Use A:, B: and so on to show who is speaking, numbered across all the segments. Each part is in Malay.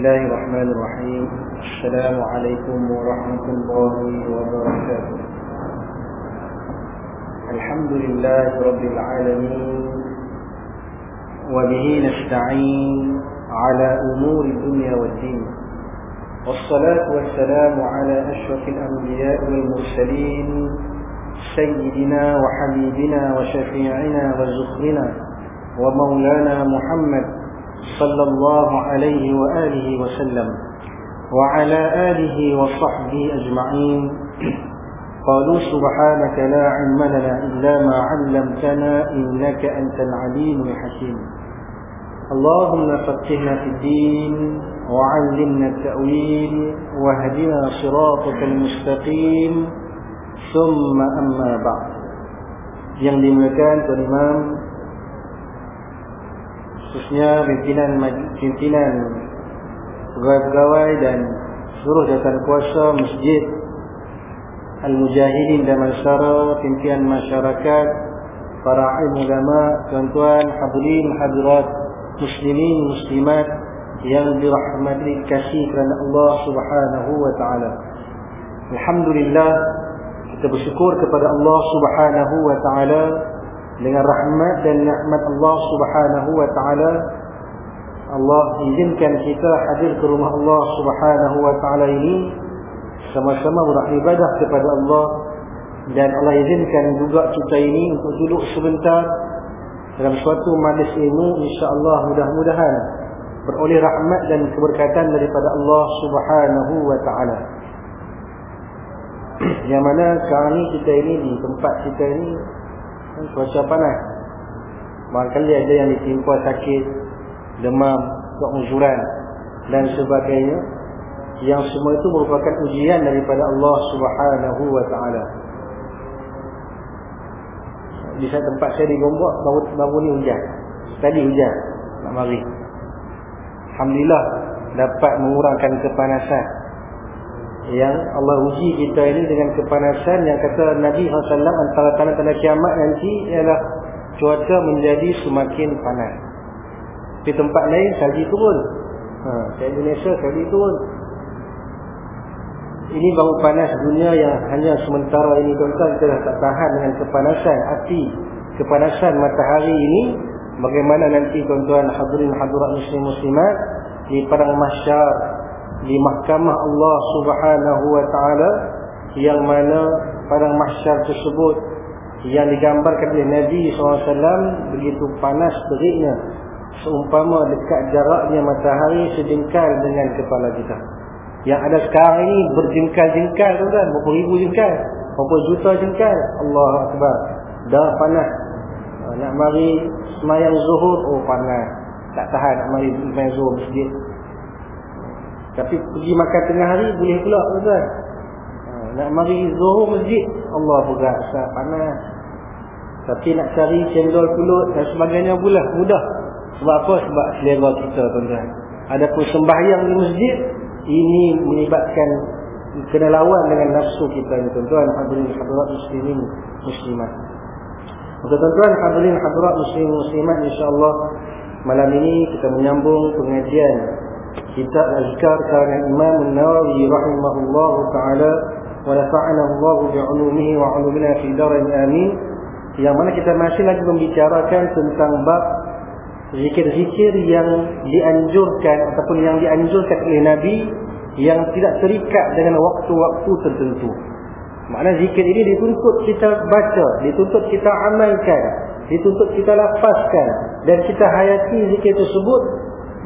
A: الله الرحمن الرحيم. السلام عليكم ورحمة الله وبركاته. الحمد لله رب العالمين. وبه نستعين على أمور الدنيا والدين. والصلاة والسلام على أشرف الأنبياء والمرسلين. سيدنا وحبيبنا وشفيعنا وزخرنا ومولانا محمد صلى الله عليه وآله وسلم وعلى آله وصحبه أجمعين. قالوا سبحانك لا علم لنا إلا ما علمتنا إنك أنت العليم الحكيم. اللهم فقهنا في الدين وعلمنا التأويل واهدنا صراطك المستقيم. ثم أما بعد. Yang dimuliakan Imam khususnya pimpinan pimpinan pegawai-pegawai dan seluruh jawatan kuasa masjid Al-Mujahidin dan Masyara, pimpinan masyarakat, para ulama, tuan-tuan, hadirin, hadirat, muslimin, muslimat yang dirahmati kasih kerana Allah Subhanahu wa taala. Alhamdulillah kita bersyukur kepada Allah Subhanahu wa taala dengan rahmat dan nikmat Allah Subhanahu wa taala. Allah izinkan kita hadir ke rumah Allah Subhanahu wa taala ini. Sama-sama beribadah kepada Allah. Dan Allah izinkan juga kita ini untuk duduk sebentar. Dalam suatu majlis ilmu insya-Allah mudah-mudahan beroleh rahmat dan keberkatan daripada Allah Subhanahu wa taala. Yang mana sekarang ni kita ini di tempat kita ini cuaca panas. Barangkali ada yang ditimpa sakit, demam, keunjuran dan sebagainya. Yang semua itu merupakan ujian daripada Allah Subhanahu wa taala. Di sana tempat saya di Gombak baru baru ni hujan. Tadi hujan nak mari. Alhamdulillah dapat mengurangkan kepanasan. Yang Allah uji kita ini dengan kepanasan yang kata Nabi SAW antara tanda-tanda kiamat nanti ialah cuaca menjadi semakin panas. Di tempat lain salji turun. Ha, di Indonesia salji turun. Ini baru panas dunia yang hanya sementara ini tuan-tuan kita dah tak tahan dengan kepanasan api, kepanasan matahari ini. Bagaimana nanti tuan-tuan hadirin hadirat muslim muslimat di padang mahsyar di mahkamah Allah Subhanahu wa taala yang mana padang mahsyar tersebut yang digambarkan oleh Nabi SAW begitu panas teriknya seumpama dekat jaraknya matahari sejengkal dengan kepala kita. Yang ada sekarang ini berjengkal-jengkal tu kan berapa ribu jengkal berapa juta jengkal Allah Akbar. Dah panas. Nak mari semayang zuhur oh panas. Tak tahan nak mari semayang zuhur masjid tapi pergi makan tengah hari boleh pula tuan ha, nak mari zuhur masjid Allah berat sah panas. Tapi nak cari cendol pulut dan sebagainya pula mudah. Sebab apa? Sebab selera kita tuan-tuan. Ada pun sembahyang di masjid ini menyebabkan kena lawan dengan nafsu kita ni tuan-tuan. Hadirin hadirat muslimin muslimat. Maka tuan-tuan hadirin hadirat muslimin muslimat insyaallah malam ini kita menyambung pengajian kitab azkar karangan Imam An-Nawawi rahimahullah taala wa nafa'ana Allah bi'ulumihi wa 'ulumina fi darin amin yang mana kita masih lagi membicarakan tentang bab zikir-zikir yang dianjurkan ataupun yang dianjurkan oleh Nabi yang tidak terikat dengan waktu-waktu tertentu. Makna zikir ini dituntut kita baca, dituntut kita amalkan, dituntut kita lafazkan dan kita hayati zikir tersebut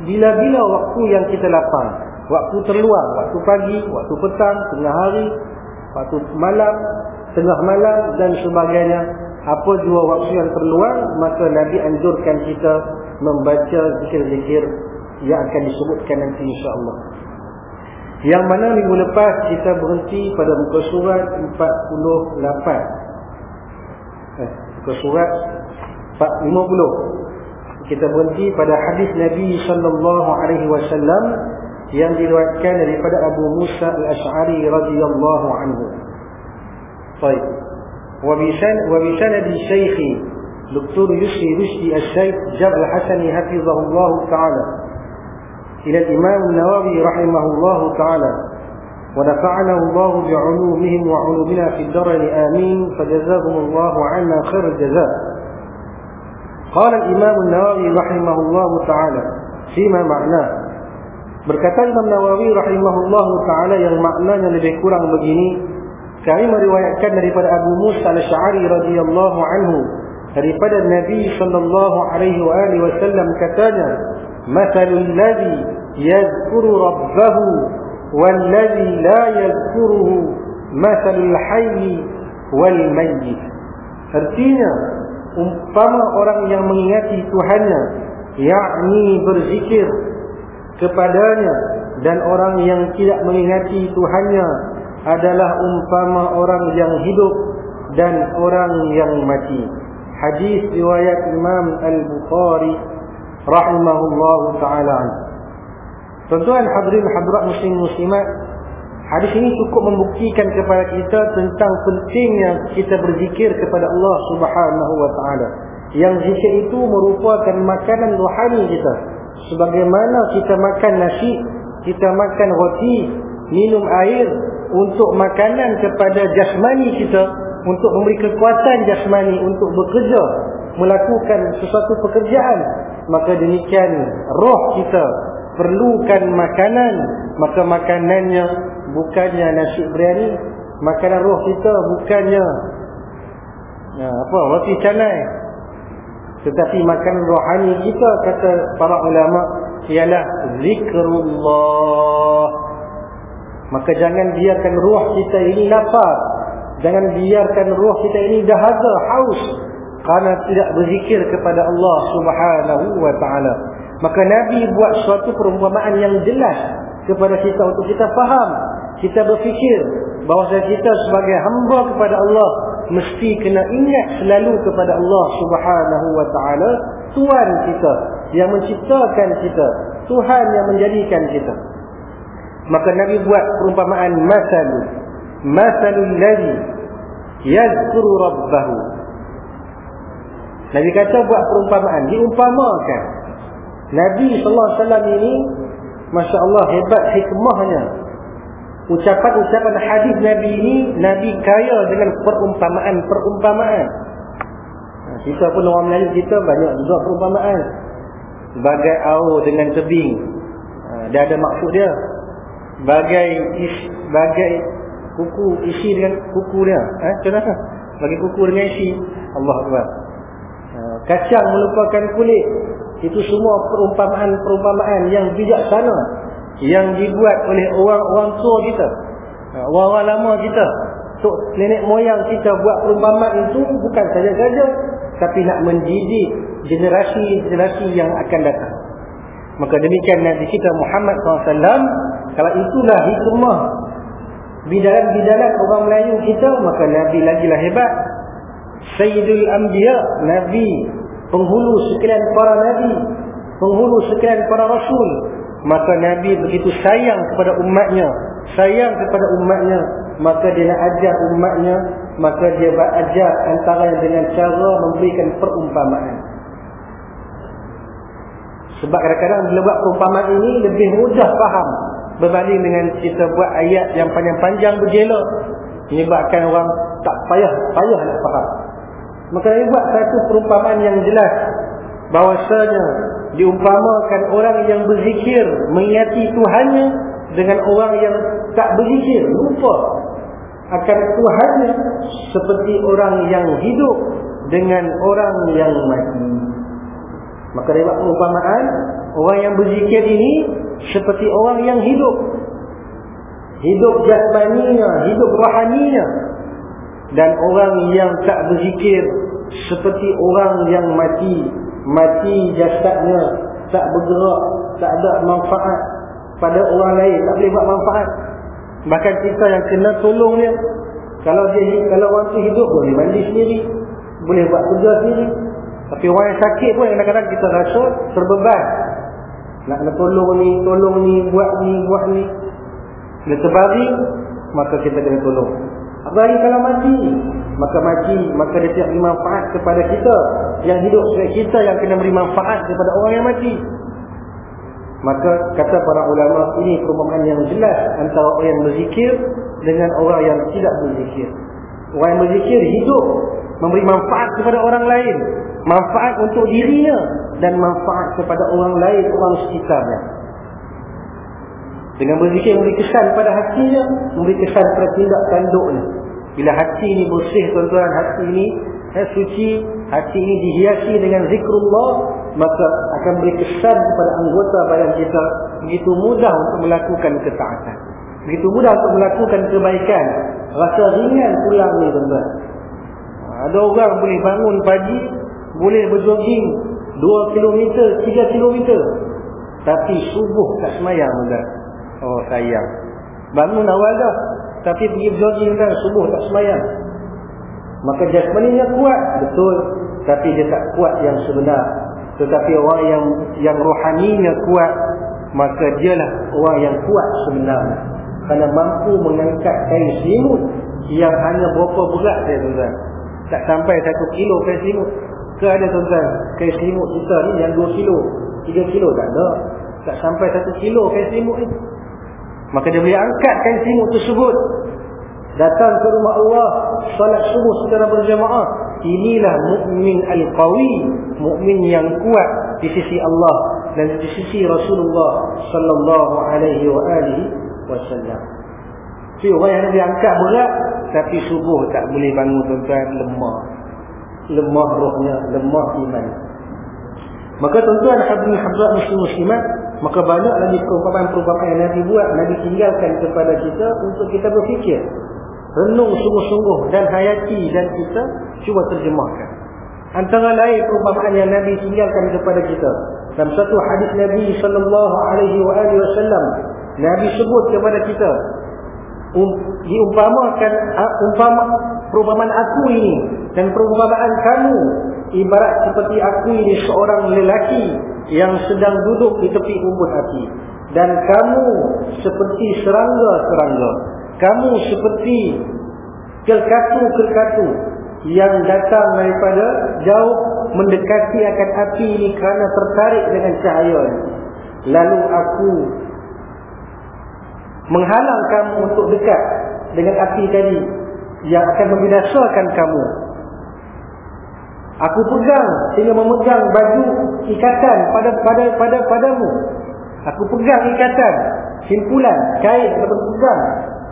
A: bila-bila waktu yang kita lapang. Waktu terluang, waktu pagi, waktu petang, tengah hari, waktu malam, tengah malam dan sebagainya. Apa jua waktu yang terluang, maka Nabi anjurkan kita membaca zikir-zikir yang akan disebutkan nanti insya-Allah. Yang mana minggu lepas kita berhenti pada muka surat 48. Eh, muka surat 50. Kita berhenti pada hadis Nabi sallallahu alaihi wasallam yang diriwayatkan daripada Abu Musa Al-Asy'ari radhiyallahu anhu. Baik. Wa bi san wa bi sanad Syekh Dr. Yusri Rusdi Al-Syekh Jabal Hasani hafizahullah taala ila Imam Nawawi rahimahullah taala ونفعنا الله بعلومهم وعلومنا في الدرر آمين فجزاهم الله عنا خير الجزاء قال الإمام النووي رحمه الله تعالى فيما معناه berkata Imam Nawawi rahimahullah taala yang maknanya lebih kurang begini kami meriwayatkan daripada Abu Musa al-Sy'ari radhiyallahu anhu daripada Nabi sallallahu alaihi wa alihi wasallam katanya mathalul ladzi yadhkuru rabbahu والذي لا يذكره مثل الحي والميت artinya umpama orang yang mengingati Tuhannya yakni berzikir kepadanya dan orang yang tidak mengingati Tuhannya adalah umpama orang yang hidup dan orang yang mati. Hadis riwayat Imam Al-Bukhari rahimahullahu taala. Tuan-tuan hadirin hadirat muslim muslimat Hadis ini cukup membuktikan kepada kita tentang pentingnya kita berzikir kepada Allah subhanahu wa ta'ala. Yang zikir itu merupakan makanan rohani kita. Sebagaimana kita makan nasi, kita makan roti, minum air Untuk makanan kepada jasmani kita Untuk memberi kekuatan jasmani untuk bekerja Melakukan sesuatu pekerjaan Maka demikian roh kita. Perlukan makanan maka makanannya bukannya nasi biryani makanan roh kita bukannya ya, apa roti canai. Tetapi makanan rohani kita kata para ulama ialah zikrullah. Maka jangan biarkan roh kita ini lapar. Jangan biarkan roh kita ini dahaga haus. Kerana tidak berzikir kepada Allah Subhanahu wa taala. Maka Nabi buat suatu perumpamaan yang jelas kepada kita untuk kita faham. Kita berfikir bahawa kita sebagai hamba kepada Allah mesti kena ingat selalu kepada Allah Subhanahu wa taala, Tuhan kita yang menciptakan kita, Tuhan yang menjadikan kita. Maka Nabi buat perumpamaan masal masalul ladzi yadhkuru rabbahu. Nabi kata buat perumpamaan, diumpamakan Nabi sallallahu alaihi wasallam ini masya-Allah hebat hikmahnya. Ucapan-ucapan hadis Nabi ini Nabi kaya dengan perumpamaan-perumpamaan. Kita pun orang Melayu kita banyak juga perumpamaan. Bagai aur dengan tebing. Ha, dia ada maksud dia. Bagai is, bagai kuku isi dengan kuku dia. Ha, contohnya. Bagi kuku dengan isi. Allah. Ha, kacang melupakan kulit. Itu semua perumpamaan-perumpamaan yang bijaksana Yang dibuat oleh orang-orang tua kita. Ha, Orang-orang lama kita. Tok nenek moyang kita buat perumpamaan itu Bukan saja-saja Tapi nak mendidik generasi-generasi yang akan datang. Maka demikian Nabi kita Muhammad SAW Kalau itulah hikmah Bidalan-bidalan orang Melayu kita Maka Nabi lagi lah hebat. Sayyidul Anbiya Nabi. Penghulu sekalian para nabi, penghulu sekalian para rasul, maka nabi begitu sayang kepada umatnya, sayang kepada umatnya, maka dia nak ajar umatnya, maka dia berajar antara dengan cara memberikan perumpamaan. Sebab kadang-kadang bila buat perumpamaan ini lebih mudah faham berbanding dengan kita buat ayat yang panjang-panjang berjelok menyebabkan orang tak payah payah nak faham. Maka dia buat satu perumpamaan yang jelas bahwasanya diumpamakan orang yang berzikir mengingati Tuhannya dengan orang yang tak berzikir lupa akan Tuhannya seperti orang yang hidup dengan orang yang mati. Maka buat perumpamaan orang yang berzikir ini seperti orang yang hidup. Hidup jasmaninya, hidup rohaninya dan orang yang tak berzikir seperti orang yang mati mati jasadnya tak bergerak tak ada manfaat pada orang lain tak boleh buat manfaat bahkan kita yang kena tolong dia kalau dia kalau orang tu hidup boleh mandi sendiri boleh buat kerja sendiri Tapi orang yang sakit pun kadang-kadang kita rasa terbeban. Nak nak tolong ni, tolong ni, buat ni, buat ni. Bila terbaring, maka kita kena tolong. Apalagi kalau mati, maka mati, maka dia tidak beri manfaat kepada kita. Yang hidup sebagai kita yang kena beri manfaat kepada orang yang mati. Maka kata para ulama ini perumpamaan yang jelas antara orang yang berzikir dengan orang yang tidak berzikir. Orang yang berzikir hidup memberi manfaat kepada orang lain, manfaat untuk dirinya dan manfaat kepada orang lain, orang sekitarnya. Dengan berzikir memberi kesan pada hatinya, memberi kesan pada tindak tanduknya. Bila hati ini bersih tuan-tuan, hati ini eh, suci, hati ini dihiasi dengan zikrullah, maka akan beri kesan kepada anggota badan kita begitu mudah untuk melakukan ketaatan. Begitu mudah untuk melakukan kebaikan. Rasa ringan pulang ni tuan-tuan. Ada orang boleh bangun pagi, boleh berjoging 2 km, 3 km. Tapi subuh tak semayang tuan Oh sayang. Bangun awal dah. Tapi pergi berjoging kan, subuh tak semayang. Maka jasmaninya kuat, betul. Tapi dia tak kuat yang sebenar. Tetapi orang yang yang rohaninya kuat, maka dialah orang yang kuat sebenarnya. Kerana mampu mengangkat kain selimut yang hanya berapa berat dia tuan-tuan. Tak sampai satu kilo kain selimut. Ke ada tuan-tuan, kain selimut kita ni yang dua kilo, tiga kilo tak ada. Tak sampai satu kilo kain selimut ni. Maka dia boleh angkat kain selimut tersebut. Datang ke rumah Allah, salat subuh secara berjamaah. Inilah mukmin al-qawi, mukmin yang kuat di sisi Allah dan di sisi Rasulullah sallallahu alaihi wa alihi wasallam. Si orang yang diangkat berat tapi subuh tak boleh bangun tuan-tuan lemah. Lemah rohnya, lemah iman. Maka tuan-tuan hadirin hadirat muslim muslimat, maka banyak lagi perumpamaan-perumpamaan yang Nabi buat, Nabi tinggalkan kepada kita untuk kita berfikir. Renung sungguh-sungguh dan hayati dan kita cuba terjemahkan. Antara lain perumpamaan yang Nabi tinggalkan kepada kita. Dalam satu hadis Nabi wasallam, Nabi sebut kepada kita um, diumpamakan uh, umpama perumpamaan aku ini dan perumpamaan kamu ibarat seperti aku ini seorang lelaki yang sedang duduk di tepi umbut api. Dan kamu seperti serangga-serangga. Kamu seperti kelkatu-kelkatu yang datang daripada jauh mendekati akan api ini kerana tertarik dengan cahaya lalu aku menghalang kamu untuk dekat dengan api tadi yang akan membinasakan kamu Aku pegang sehingga memegang baju ikatan pada pada pada padamu. Aku pegang ikatan, simpulan, kain aku pegang.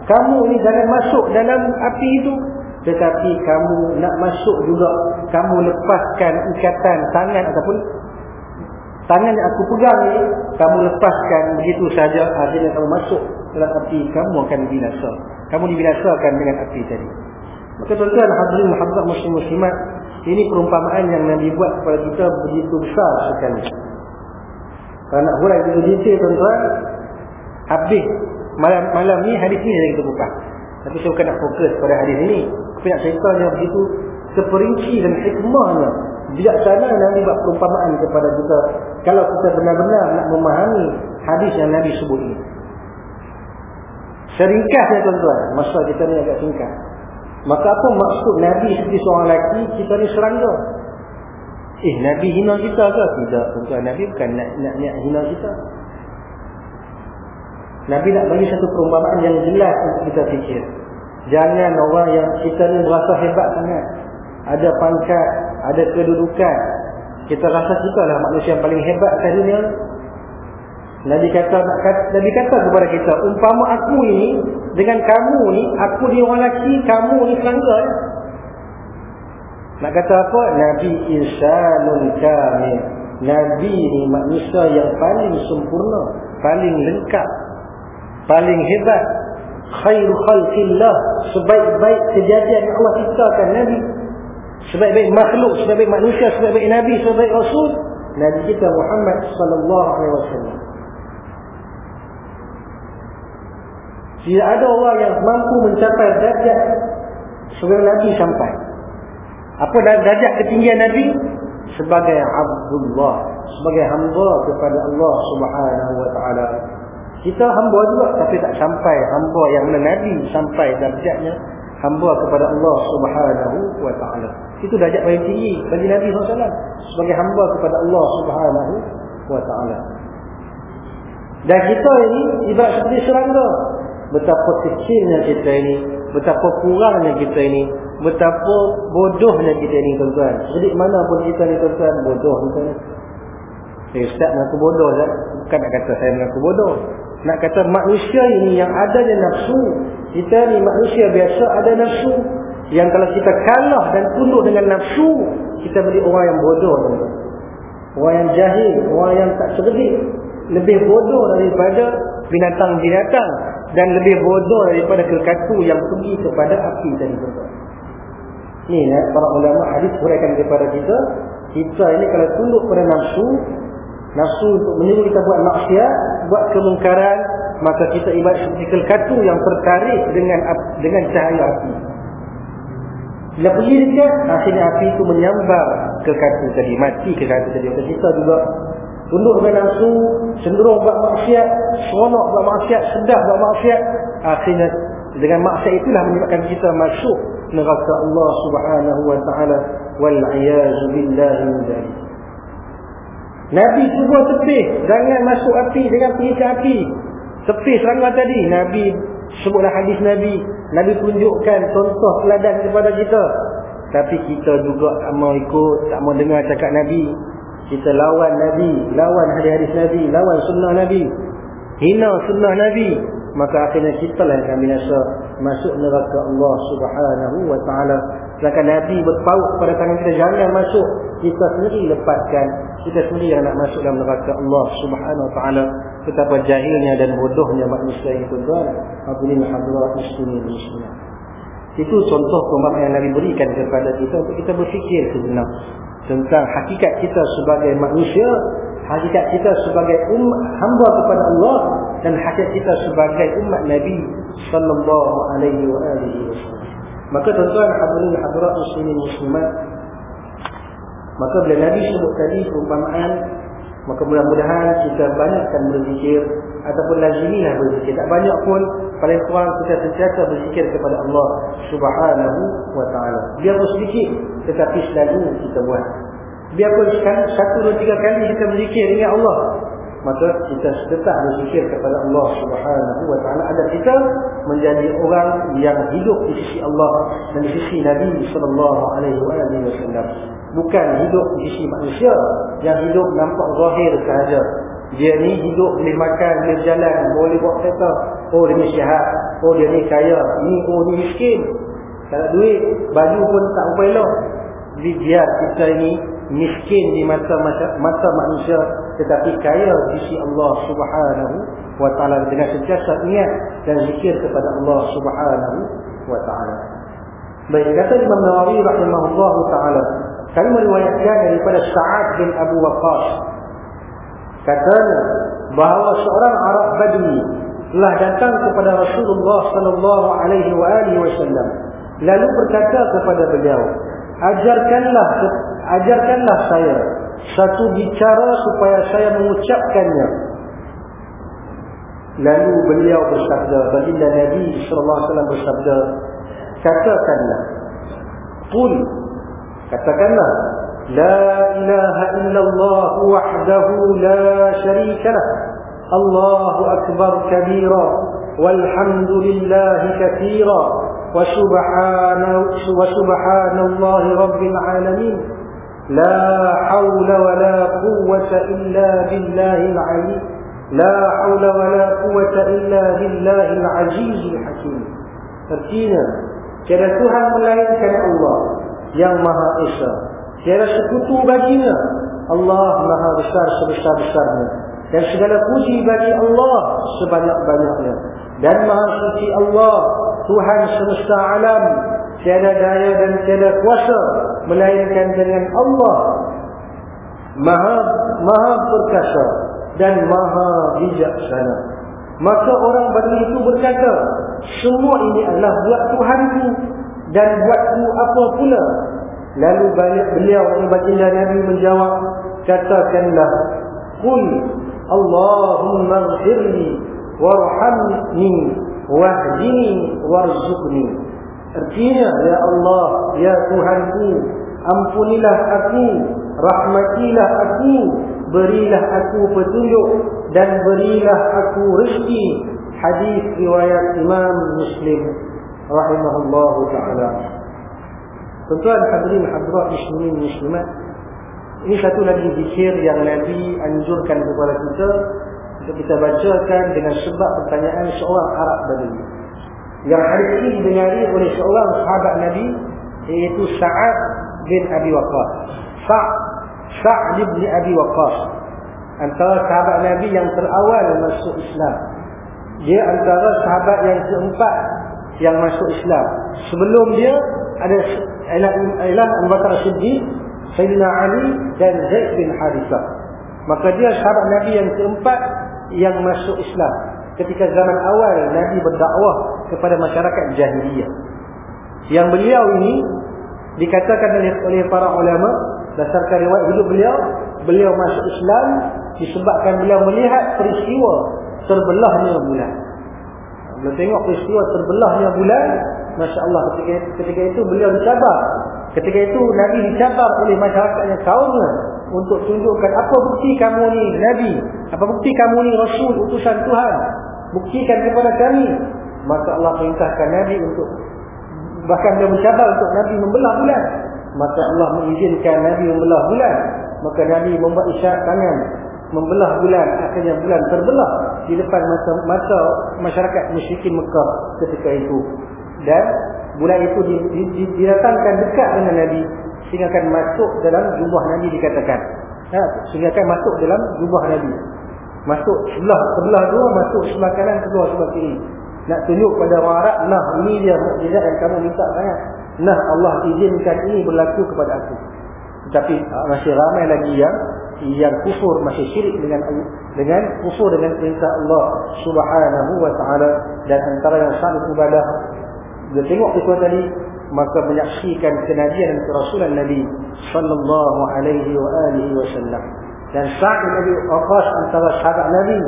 A: Kamu ni jangan masuk dalam api itu. Tetapi kamu nak masuk juga, kamu lepaskan ikatan tangan ataupun tangan yang aku pegang ni, kamu lepaskan begitu saja akhirnya kamu masuk dalam api, kamu akan binasa. Kamu dibinasakan dengan api tadi. Maka tuan-tuan hadirin hadirat muslim muslimat ini perumpamaan yang Nabi buat kepada kita begitu besar sekali. Kalau nak hurai begitu detail tuan-tuan, habis malam malam ni hadis ni yang kita buka. Tapi saya bukan nak fokus pada hadis ini. Tapi nak cerita yang begitu seperinci dan hikmahnya. Bijaksana Nabi buat perumpamaan kepada kita. Kalau kita benar-benar nak memahami hadis yang Nabi sebut ini. Seringkasnya tuan-tuan. Masa kita ni agak singkat. Maka apa maksud Nabi seperti seorang lelaki kita ni serangga? Eh Nabi hina kita ke? Tidak. Tentu Nabi bukan nak, nak, nak hina kita. Nabi nak bagi satu perumpamaan yang jelas untuk kita fikir. Jangan orang yang kita ni berasa hebat sangat. Ada pangkat, ada kedudukan. Kita rasa kita lah manusia yang paling hebat kat dunia. Nabi kata, Nabi kata kepada kita, umpama aku ini dengan kamu ni, aku ni orang lelaki, kamu ni serangga. Nak kata apa? Nabi insanun kamil. Nabi ni manusia yang paling sempurna, paling lengkap, paling hebat. Khairu khalqillah, sebaik-baik kejadian yang Allah ciptakan Nabi. Sebaik-baik makhluk, sebaik-baik manusia, sebaik-baik Nabi, sebaik-baik Rasul. Nabi kita Muhammad sallallahu alaihi wasallam. Tidak ada orang yang mampu mencapai derajat sebelum Nabi sampai. Apa derajat ketinggian Nabi? sebagai Abdullah sebagai hamba kepada Allah Subhanahu wa taala. Kita hamba juga tapi tak sampai hamba yang mana nabi sampai darjatnya hamba kepada Allah Subhanahu wa taala. Itu darjat paling tinggi bagi nabi SAW. Sebagai hamba kepada Allah Subhanahu wa taala. Dan kita ini ibarat seperti serangga betapa kecilnya kita ini betapa kurangnya kita ini betapa bodohnya kita ni tuan-tuan. Jadi mana pun kita ni tuan-tuan bodoh ni. Saya ustaz mengaku bodoh tak? Bukan nak kata saya mengaku bodoh. Nak kata manusia ini yang ada je nafsu. Kita ni manusia biasa ada nafsu. Yang kalau kita kalah dan tunduk dengan nafsu, kita beri orang yang bodoh. Tuan-tuan. Orang yang jahil, orang yang tak cerdik. Lebih bodoh daripada binatang-binatang. Dan lebih bodoh daripada kekatu yang pergi kepada api tadi tuan-tuan. Ni eh, para ulama hadis huraikan kepada kita, kita ini kalau tunduk pada nafsu, nafsu untuk menyuruh kita buat maksiat, buat kemungkaran, maka kita ibarat seperti kelkatu yang tertarik dengan dengan cahaya api. Bila pergi dekat, akhirnya api itu menyambar kelkatu tadi, mati kelkatu tadi. Kita juga tunduk dengan nafsu, cenderung buat maksiat, seronok buat maksiat, sedap buat maksiat, akhirnya dengan maksiat itulah menyebabkan kita masuk neraka Allah Subhanahu wa taala wal iyaz billahi min. Nabi cuba tepih jangan masuk api dengan pergi ke api. Tepih serangga tadi Nabi sebutlah hadis Nabi, Nabi tunjukkan contoh teladan kepada kita. Tapi kita juga tak mau ikut, tak mau dengar cakap Nabi. Kita lawan Nabi, lawan hadis-hadis Nabi, lawan sunnah Nabi. Hina sunnah Nabi, maka akhirnya kita lah yang akan binasa masuk neraka Allah subhanahu wa ta'ala. Sedangkan Nabi berpaut pada tangan kita jangan masuk. Kita sendiri lepaskan. Kita sendiri yang nak masuk dalam neraka Allah subhanahu wa ta'ala. Betapa jahilnya dan bodohnya manusia ini tuan-tuan. Hadirin hadirat muslimin muslimat itu contoh pemahaman yang Nabi berikan kepada kita untuk kita berfikir sebenar tentang hakikat kita sebagai manusia hakikat kita sebagai umat hamba kepada Allah dan hakikat kita sebagai umat Nabi sallallahu alaihi wa alihi wasallam. Maka tuan-tuan hadirin hadirat muslimin muslimat maka bila Nabi sebut tadi perumpamaan maka mudah-mudahan kita banyakkan berzikir ataupun lazimilah berzikir. Tak banyak pun paling kurang kita sentiasa berzikir kepada Allah subhanahu wa ta'ala. Biarpun sedikit tetapi selalu kita buat. Biarpun satu dua tiga kali kita berzikir ingat Allah maka kita tetap berzikir kepada Allah Subhanahu wa taala. Agar kita menjadi orang yang hidup di sisi Allah dan di sisi Nabi sallallahu alaihi wasallam. Bukan hidup di sisi manusia yang hidup nampak zahir sahaja. Dia ni hidup boleh makan boleh berjalan boleh buat kereta oh dia ni sihat. Oh dia ni kaya. Ni oh ni miskin. Tak ada duit. Baju pun tak apa biar kita ini miskin di mata mata manusia tetapi kaya di sisi Allah Subhanahu wa taala dengan sentiasa niat dan zikir kepada Allah Subhanahu wa taala. Baik kata Imam Nawawi rahimahullah taala kami meriwayatkan daripada Sa'ad bin Abu Waqqas katanya bahawa seorang Arab Badui telah datang kepada Rasulullah sallallahu alaihi wasallam lalu berkata kepada beliau ajarkanlah ajarkanlah saya satu bicara supaya saya mengucapkannya. Lalu beliau bersabda baginda Nabi sallallahu alaihi wasallam bersabda katakanlah qul katakanlah la ilaha illallah wahdahu la syarika lah Allahu akbar kabira walhamdulillahi katsira وسبحان, وسبحان الله رب العالمين لا حول ولا قوة إلا بالله العلي لا حول ولا قوة إلا بالله العزيز الحكيم Artinya, tiada Tuhan melainkan Allah yang Maha Esa. Tiada sekutu baginya. Allah Maha Besar sebesar-besarnya. Dan segala puji bagi Allah sebanyak-banyaknya. Dan Maha Suci Allah Tuhan semesta alam tiada daya dan tiada kuasa melainkan dengan Allah. Maha maha perkasa dan maha bijaksana. Maka orang berdua itu berkata semua ini adalah buat Tuhanku dan buatku apa pula? Lalu balik beliau baginda Nabi menjawab katakanlah qul Allahumma ighfirli warhamni wahdini warzuqni. Artinya ya Allah ya Tuhanku ampunilah aku rahmatilah aku berilah aku petunjuk dan berilah aku rezeki. Hadis riwayat Imam Muslim rahimahullahu taala. Tuan-tuan hadirin hadirat muslimin muslimat ini satu lagi zikir yang Nabi anjurkan kepada kita untuk kita bacakan dengan sebab pertanyaan seorang Arab Badui. Yang hari ini didengari oleh seorang sahabat Nabi iaitu Sa'ad bin Abi Waqqas. Sa' Sa'ad bin Abi Waqqas. Antara sahabat Nabi yang terawal masuk Islam. Dia antara sahabat yang keempat yang masuk Islam. Sebelum dia ada ialah Abu Bakar Siddiq Sayyidina Ali dan Zaid bin Harithah. Maka dia sahabat Nabi yang keempat yang masuk Islam. Ketika zaman awal Nabi berdakwah kepada masyarakat jahiliyah. Yang beliau ini dikatakan oleh, oleh para ulama berdasarkan riwayat hidup beliau, beliau masuk Islam disebabkan beliau melihat peristiwa terbelahnya bulan. Beliau tengok peristiwa terbelahnya bulan, masya-Allah ketika, ketika itu beliau dicabar Ketika itu Nabi dicabar oleh masyarakatnya kaumnya untuk tunjukkan apa bukti kamu ni Nabi, apa bukti kamu ni Rasul utusan Tuhan. Buktikan kepada kami. Maka Allah perintahkan Nabi untuk bahkan dia mencabar untuk Nabi membelah bulan. Maka Allah mengizinkan Nabi membelah bulan. Maka Nabi membuat isyarat tangan membelah bulan. Akhirnya bulan terbelah di depan mata, mata masyarakat musyrikin Mekah ketika itu. Dan bulan itu didatangkan dekat dengan Nabi sehingga akan masuk dalam jubah Nabi dikatakan. Ha, sehingga akan masuk dalam jubah Nabi. Masuk sebelah sebelah dua masuk sebelah kanan keluar sebelah kiri. Nak tunjuk pada orang Arab nah ini dia mukjizat yang kamu minta sangat. Nah Allah izinkan ini berlaku kepada aku. Tapi ha, masih ramai lagi yang yang kufur masih syirik dengan dengan kufur dengan perintah Allah Subhanahu wa taala. Dan antara yang sangat ibadah dia tengok kisah tadi maka menyaksikan kenabian dan kerasulan Nabi sallallahu alaihi wa alihi wasallam. Dan saat Nabi Waqqas antara sahabat Nabi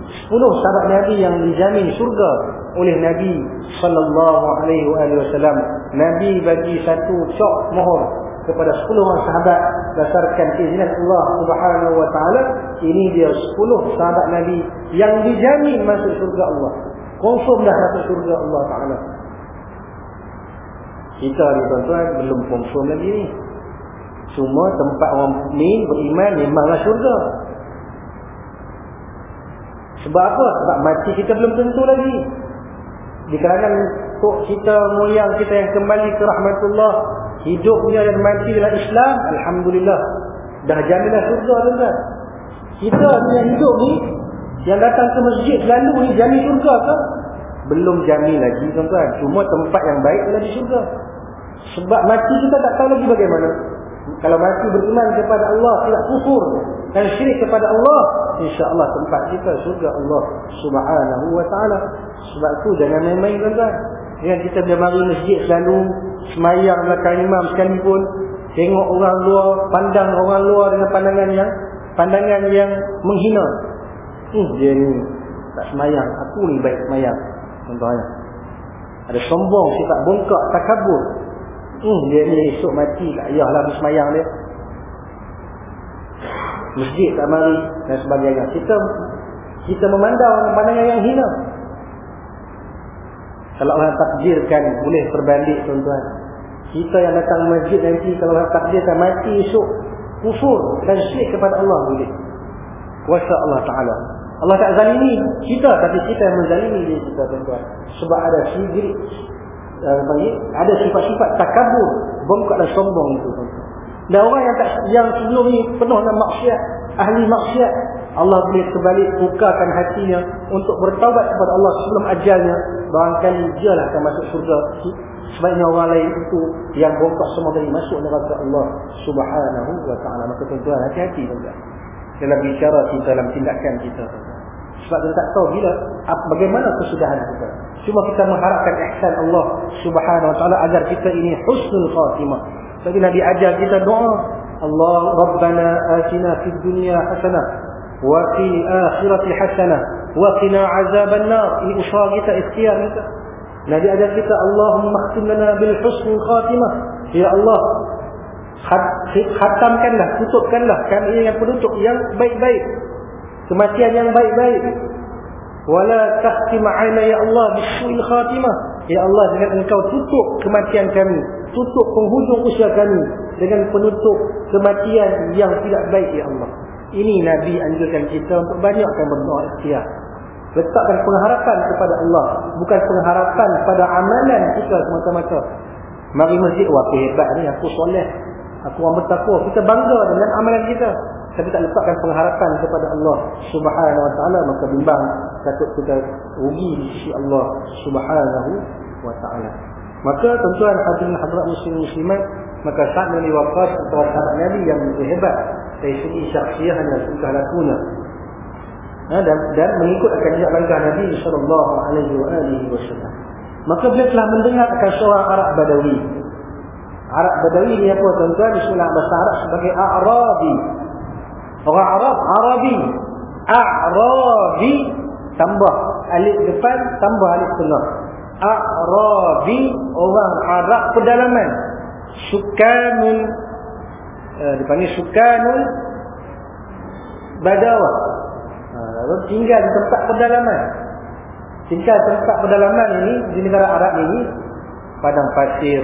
A: 10 sahabat Nabi yang dijamin surga oleh Nabi sallallahu alaihi wa alihi wasallam. Nabi bagi satu cok mohon kepada 10 orang sahabat berdasarkan keizinan Allah Subhanahu wa taala ini dia 10 sahabat Nabi yang dijamin masuk surga Allah. Confirm dah masuk surga Allah taala. Kita ni tuan-tuan belum confirm lagi ni. Semua tempat orang ni beriman memanglah syurga. Sebab apa? Sebab mati kita belum tentu lagi. Di kalangan tok kita, moyang kita yang kembali ke rahmatullah. Hidupnya dan mati dalam Islam. Alhamdulillah. Dah jaminlah syurga tuan-tuan. Kita yang hidup ni. Yang datang ke masjid selalu ni jamin syurga ke? Belum jamin lagi tuan-tuan. Cuma tempat yang baik adalah di syurga. Sebab mati kita tak tahu lagi bagaimana. Kalau mati beriman kepada Allah, tidak kufur dan syirik kepada Allah, insya-Allah tempat kita surga Allah Subhanahu wa taala. Sebab tu jangan main-main tuan-tuan. Jangan kita mari masjid selalu semayang belakang imam sekalipun tengok orang luar, pandang orang luar dengan pandangan yang pandangan yang menghina. Hmm, dia ni tak semayang, aku ni baik semayang. Contohnya. Ada sombong, sifat bongkak, takabur. Hmm, dia ni esok mati tak payahlah bersemayang dia. Masjid tak mari dan sebagainya. Kita kita memandang pandangan yang hina. Kalau orang takdirkan boleh berbalik tuan-tuan. Kita yang datang masjid nanti kalau orang takdirkan mati esok kufur dan syirik kepada Allah boleh. Kuasa Allah Ta'ala. Allah tak zalimi kita tapi kita yang menzalimi diri kita tuan-tuan. Sebab ada syirik panggil ada sifat-sifat takabur. Bongkak dan sombong itu dan orang yang tak yang sebelum ni penuh dengan maksiat ahli maksiat Allah boleh kembali bukakan hatinya untuk bertaubat kepada Allah sebelum ajalnya. Barangkali dia lah akan masuk surga sebaiknya orang lain itu yang bongkak semua dari masuk neraka Allah subhanahu wa ta'ala. Maka tuan-tuan hati-hati dalam bicara kita dalam tindakan kita sebab kita tak tahu bila bagaimana kesudahan kita Cuma kita mengharapkan ihsan Allah subhanahu wa ta'ala agar kita ini husnul khatimah. Tapi Nabi ajar kita doa. Allah Rabbana atina fid dunya hasanah wa fi akhirati hasanah wa qina azaban nar. Ini usaha kita ikhtiar kita. Nabi ajar kita Allahumma khtim lana bil husn khatimah. Ya Allah, khatamkanlah, tutupkanlah kami dengan penutup yang baik-baik. Kematian yang baik-baik. Wala tahkim aina ya Allah bisuil khatimah. Ya Allah dengan engkau tutup kematian kami, tutup penghujung usia kami dengan penutup kematian yang tidak baik ya Allah. Ini Nabi anjurkan kita untuk banyakkan berdoa ikhtiar. Letakkan pengharapan kepada Allah, bukan pengharapan pada amalan kita semata-mata. Mari masjid, wah hebat ni aku soleh, aku orang bertakwa. Kita bangga dengan amalan kita tapi tak letakkan pengharapan kepada Allah Subhanahu wa taala maka bimbang takut kita rugi di sisi Allah Subhanahu wa taala. Maka tuan-tuan hadirin hadirat muslim muslimat maka saat Nabi wafat antara sahabat Nabi yang hebat dari segi syakhsiahnya tingkah lakunya ha, dan, dan mengikut akan jejak langkah Nabi sallallahu alaihi wasallam. Maka beliau telah mendengar akan seorang Arab Badawi. Arab Badawi ni apa tuan-tuan? Bismillah bahasa Arab sebagai Arabi. Orang Arab, Arabi. A'rabi tambah alif depan tambah alif tengah. A'rabi orang Arab pedalaman. Sukanun uh, dipanggil sukanun badawa. Uh, tinggal di tempat pedalaman. Tinggal tempat pedalaman ini di negara Arab ini padang pasir,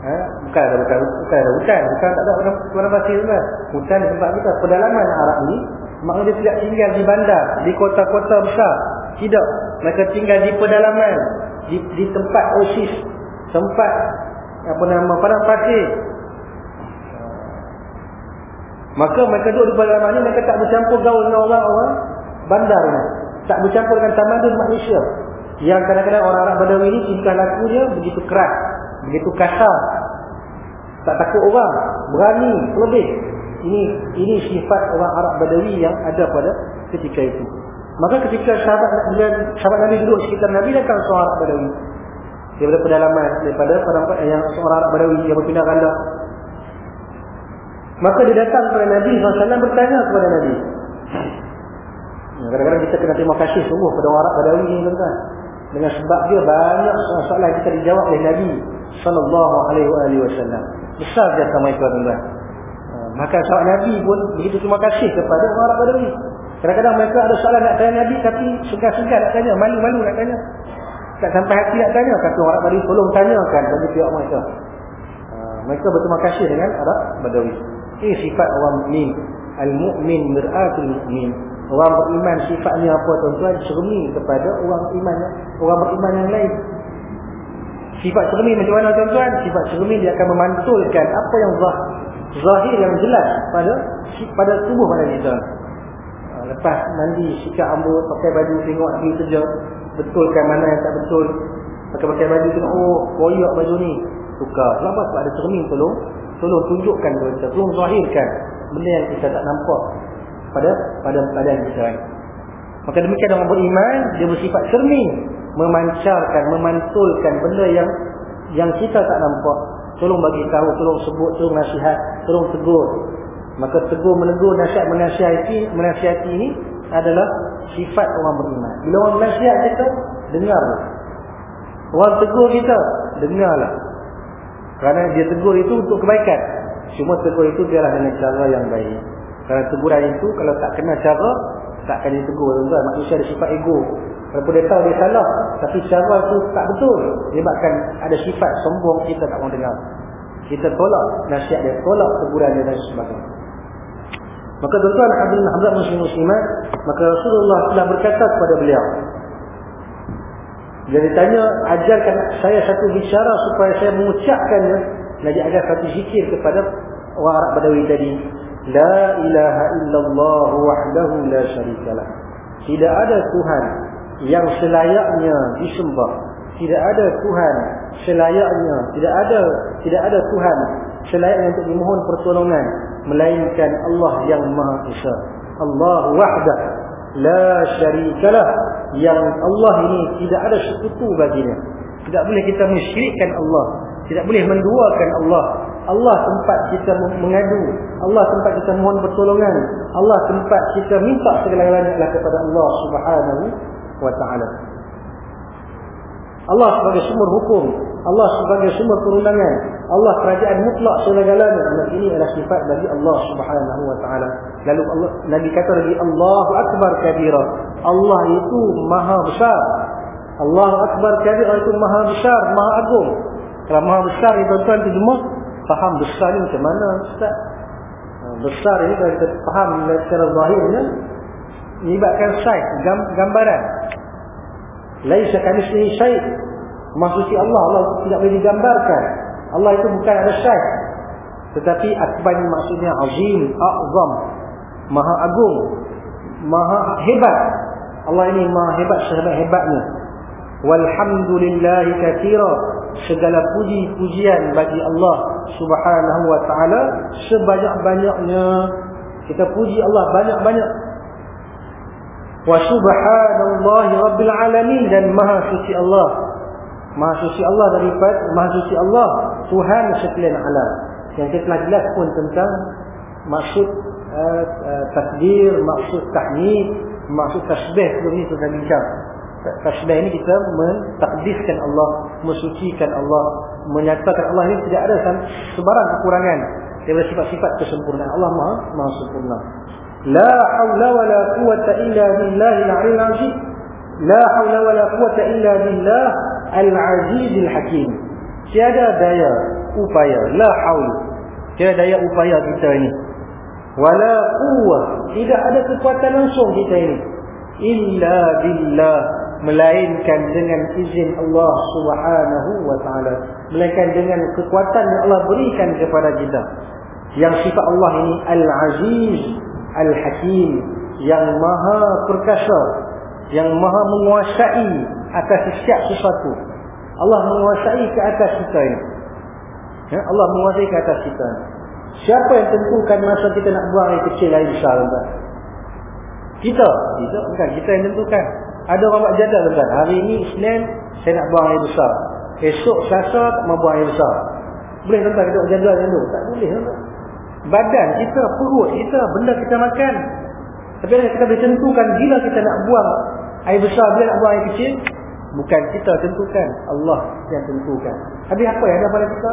A: Ha? Bukan ada bukan, bukan ada hutan. Bukan tak ada orang orang pasir kan. Hutan tempat kita. Pedalaman Arab ni. Maknanya dia tidak tinggal di bandar. Di kota-kota besar. Tidak. Mereka tinggal di pedalaman. Di, di tempat osis. Tempat. Apa nama. Padang pasir. Maka mereka duduk di pedalaman ni. Mereka tak bercampur gaul dengan orang-orang bandar ni. Tak bercampur dengan tamadun manusia. Yang kadang-kadang orang Arab Badawi ni. Tingkah lakunya begitu keras begitu kasar. Tak takut orang. Berani. Lebih. Ini ini sifat orang Arab Badawi yang ada pada ketika itu. Maka ketika sahabat sahabat Nabi duduk sekitar Nabi datang seorang Arab Badawi. Daripada pedalaman daripada pedalaman yang seorang Arab Badawi yang berpindah ganda. Maka dia datang kepada Nabi SAW bertanya kepada Nabi. Kadang-kadang kita kena terima kasih sungguh pada orang Arab Badawi ini tuan dengan sebab dia banyak soalan kita dijawab oleh Nabi sallallahu alaihi wasallam. Besar jasa mereka tuan-tuan. Ha, maka sahabat Nabi pun begitu terima kasih kepada orang Arab Badawi. Kadang-kadang mereka ada soalan nak tanya Nabi tapi segan-segan nak tanya, malu-malu nak tanya. Tak sampai hati nak tanya kata orang Arab Badawi tolong tanyakan bagi pihak mereka. Ha, mereka berterima kasih dengan Arab Badawi. Ini sifat orang mukmin. Al-mu'min mir'atul mu'min. Orang beriman sifatnya apa tuan-tuan? Cermin kepada orang iman orang beriman yang lain. Sifat cermin macam mana tuan-tuan? Sifat cermin dia akan memantulkan apa yang zah, zahir yang jelas pada pada tubuh pada kita. Ha, lepas mandi, sikat rambut, pakai baju, tengok pergi kerja. Betulkan mana yang tak betul. Pakai-pakai baju tengok, oh, koyak baju ni. Tukar. Kenapa? Sebab ada cermin tolong. Tolong tunjukkan kepada kita. Tolong zahirkan benda yang kita tak nampak pada pada badan kita. Maka demikian orang beriman, dia bersifat cermin memancarkan, memantulkan benda yang yang kita tak nampak. Tolong bagi tahu, tolong sebut, tolong nasihat, tolong tegur. Maka tegur, menegur, nasihat, menasihati, menasihati ini adalah sifat orang beriman. Bila orang nasihat kita, dengarlah. Orang tegur kita, dengarlah. Kerana dia tegur itu untuk kebaikan. Cuma tegur itu biarlah dengan cara yang baik. Kerana teguran itu, kalau tak kena cara, tak akan ditegur. Manusia ada sifat ego. Walaupun dia tahu dia salah. Tapi cara itu tak betul. Sebabkan ada sifat sombong kita tak mahu dengar. Kita tolak nasihat dia. Tolak teguran dia dan sebagainya. Maka tuan-tuan hadirin hadirat muslim muslimat. Maka Rasulullah telah berkata kepada beliau. Dia ditanya, ajarkan saya satu bicara supaya saya mengucapkannya. Nabi ajar satu zikir kepada orang Arab Badawi tadi. La ilaha illallah wahdahu la syarikalah. Tidak ada Tuhan yang selayaknya disembah. Tidak ada Tuhan selayaknya, tidak ada tidak ada Tuhan selayaknya untuk dimohon pertolongan melainkan Allah yang Maha Esa. Allah wahdah la syarikalah yang Allah ini tidak ada sekutu baginya. Tidak boleh kita mensyirikkan Allah, tidak boleh menduakan Allah Allah tempat kita mengadu. Allah tempat kita mohon pertolongan. Allah tempat kita minta segala-galanya adalah kepada Allah subhanahu wa ta'ala. Allah sebagai sumber hukum. Allah sebagai sumber perundangan. Allah kerajaan mutlak segala-galanya. Dan ini adalah sifat bagi Allah subhanahu wa ta'ala. Lalu Allah, Nabi kata lagi Allahu Akbar kabira. Allah itu maha besar. Allahu Akbar kabira itu maha besar maha agung. Kalau maha besar itu tuan-tuan terjemah faham besar ni macam mana Ustaz? Ha, besar ini kalau kita faham secara zahirnya menyebabkan saiz gambaran. Laisa kamitslihi syai' maksudnya Allah Allah tidak boleh digambarkan. Allah itu bukan ada saiz tetapi akbar ini maksudnya azim a'zam maha agung maha hebat. Allah ini maha hebat sehebat-hebatnya. Walhamdulillahi katsira segala puji-pujian bagi Allah Subhanahu wa taala sebanyak-banyaknya. Kita puji Allah banyak-banyak. Wa subhanallahi rabbil alamin dan maha suci Allah. Maha suci Allah daripada maha suci Allah Tuhan sekalian alam. Yang kita telah jelas pun tentang maksud uh, uh, takdir maksud tahmid maksud tasbih sebelum ini sudah bincang tasbih ini kita mentakdiskan Allah mensucikan Allah menyatakan Allah ini tidak ada sebarang kekurangan daripada sifat-sifat kesempurnaan. Allah Maha Maha sempurna. La haula wala quwata illa billahil aliyil azim. La haula wala quwata illa billah al-azizil hakim. Tiada daya upaya la haul. Tiada daya upaya kita ini. Wala quwwah. Tidak ada kekuatan langsung kita ini. Illa billah melainkan dengan izin Allah Subhanahu wa taala melainkan dengan kekuatan yang Allah berikan kepada kita. Yang sifat Allah ini al-aziz al-hakim yang maha perkasa yang maha menguasai atas setiap sesuatu. Allah menguasai ke atas kita ini. Ya, Allah menguasai ke atas kita ini. siapa yang tentukan masa kita nak buang air kecil air besar kita. Tidak bukan. Kita yang tentukan ada orang buat jadah tuan hari ini Isnin saya nak buang air besar. Esok Selasa tak mau buang air besar. Boleh tuan kita buat jadah macam tu? Tak boleh tuan badan kita perut kita benda kita makan. Tapi kita boleh tentukan bila kita nak buang air besar bila nak buang air kecil bukan kita tentukan Allah yang tentukan. Habis apa yang ada pada kita?